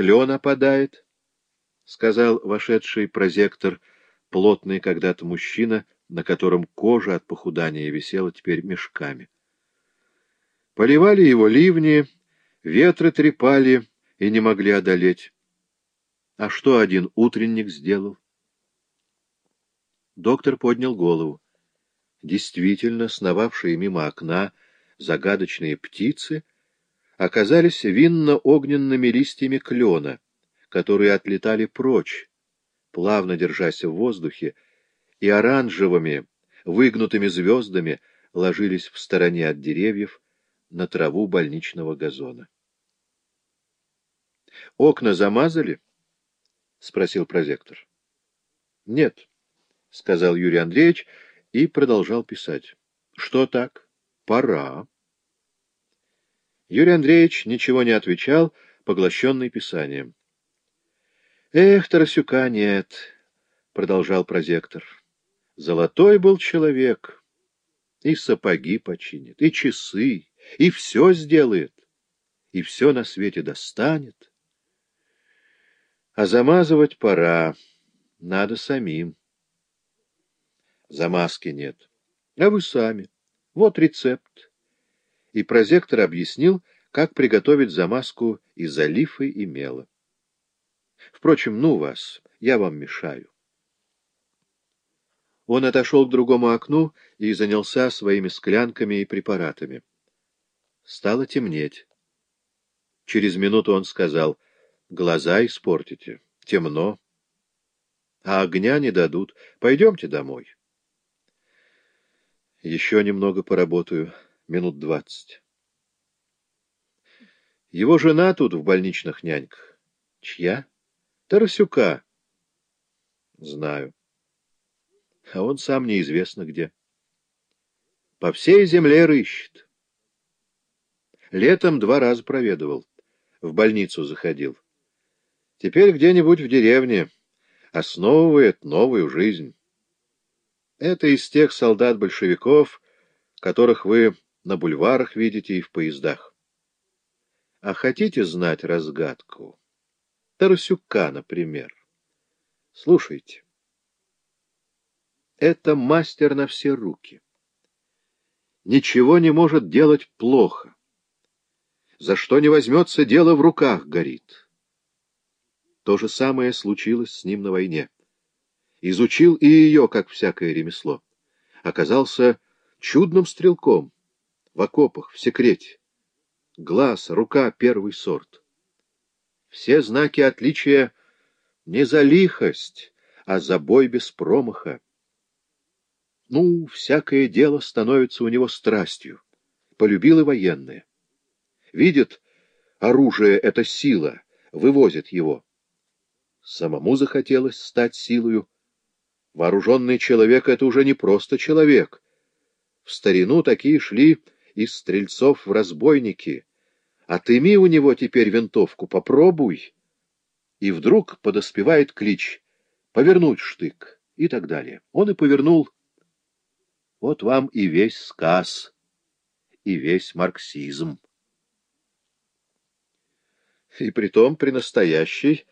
клен опадает, — сказал вошедший прозектор, плотный когда-то мужчина, на котором кожа от похудания висела теперь мешками. Поливали его ливни, ветры трепали и не могли одолеть. А что один утренник сделал? Доктор поднял голову. Действительно, сновавшие мимо окна загадочные птицы оказались винно-огненными листьями клена, которые отлетали прочь, плавно держась в воздухе, и оранжевыми, выгнутыми звездами ложились в стороне от деревьев на траву больничного газона. «Окна замазали?» — спросил прозектор. «Нет», — сказал Юрий Андреевич и продолжал писать. «Что так? Пора». Юрий Андреевич ничего не отвечал, поглощенный писанием. «Эх, Тарасюка нет», — продолжал прозектор. «Золотой был человек, и сапоги починит, и часы, и все сделает, и все на свете достанет. А замазывать пора, надо самим. Замазки нет, а вы сами. Вот рецепт» и прозектор объяснил, как приготовить замазку из олифы и мела. Впрочем, ну вас, я вам мешаю. Он отошел к другому окну и занялся своими склянками и препаратами. Стало темнеть. Через минуту он сказал, глаза испортите, темно. А огня не дадут, пойдемте домой. Еще немного поработаю минут двадцать. Его жена тут в больничных няньках. Чья? Тарасюка. Знаю. А он сам неизвестно где. По всей земле рыщет. Летом два раза проведывал. В больницу заходил. Теперь где-нибудь в деревне. Основывает новую жизнь. Это из тех солдат-большевиков, которых вы на бульварах видите и в поездах. А хотите знать разгадку? Тарасюка, например. Слушайте. Это мастер на все руки. Ничего не может делать плохо. За что не возьмется, дело в руках горит. То же самое случилось с ним на войне. Изучил и ее, как всякое ремесло. Оказался чудным стрелком в окопах, в секрете. Глаз, рука — первый сорт. Все знаки отличия не за лихость, а за бой без промаха. Ну, всякое дело становится у него страстью. Полюбил и военное. Видит, оружие — это сила, вывозит его. Самому захотелось стать силою. Вооруженный человек — это уже не просто человек. В старину такие шли из стрельцов в разбойники. Отыми у него теперь винтовку, попробуй. И вдруг подоспевает клич «Повернуть штык» и так далее. Он и повернул. Вот вам и весь сказ, и весь марксизм. И притом при настоящей,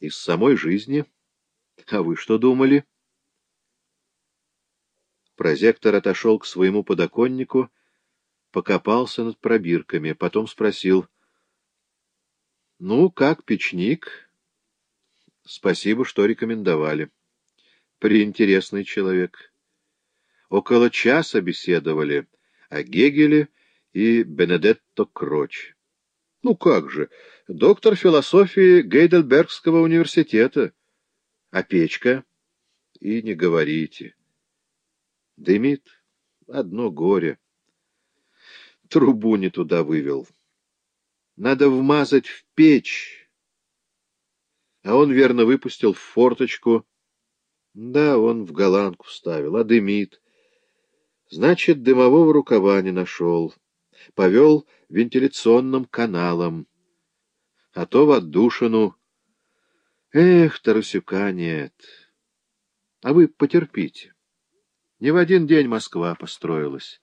из самой жизни. А вы что думали? Прозектор отошел к своему подоконнику покопался над пробирками, потом спросил. — Ну, как печник? — Спасибо, что рекомендовали. Приинтересный человек. Около часа беседовали о Гегеле и Бенедетто Кроч. Ну как же, доктор философии Гейдельбергского университета. А печка? И не говорите. Дымит одно горе трубу не туда вывел. Надо вмазать в печь. А он верно выпустил в форточку. Да, он в голландку вставил, а дымит. Значит, дымового рукава не нашел. Повел вентиляционным каналом. А то в отдушину. Эх, Тарасюка нет. А вы потерпите. Не в один день Москва построилась.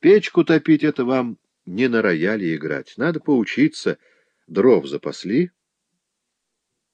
Печку топить — это вам не на рояле играть. Надо поучиться. Дров запасли,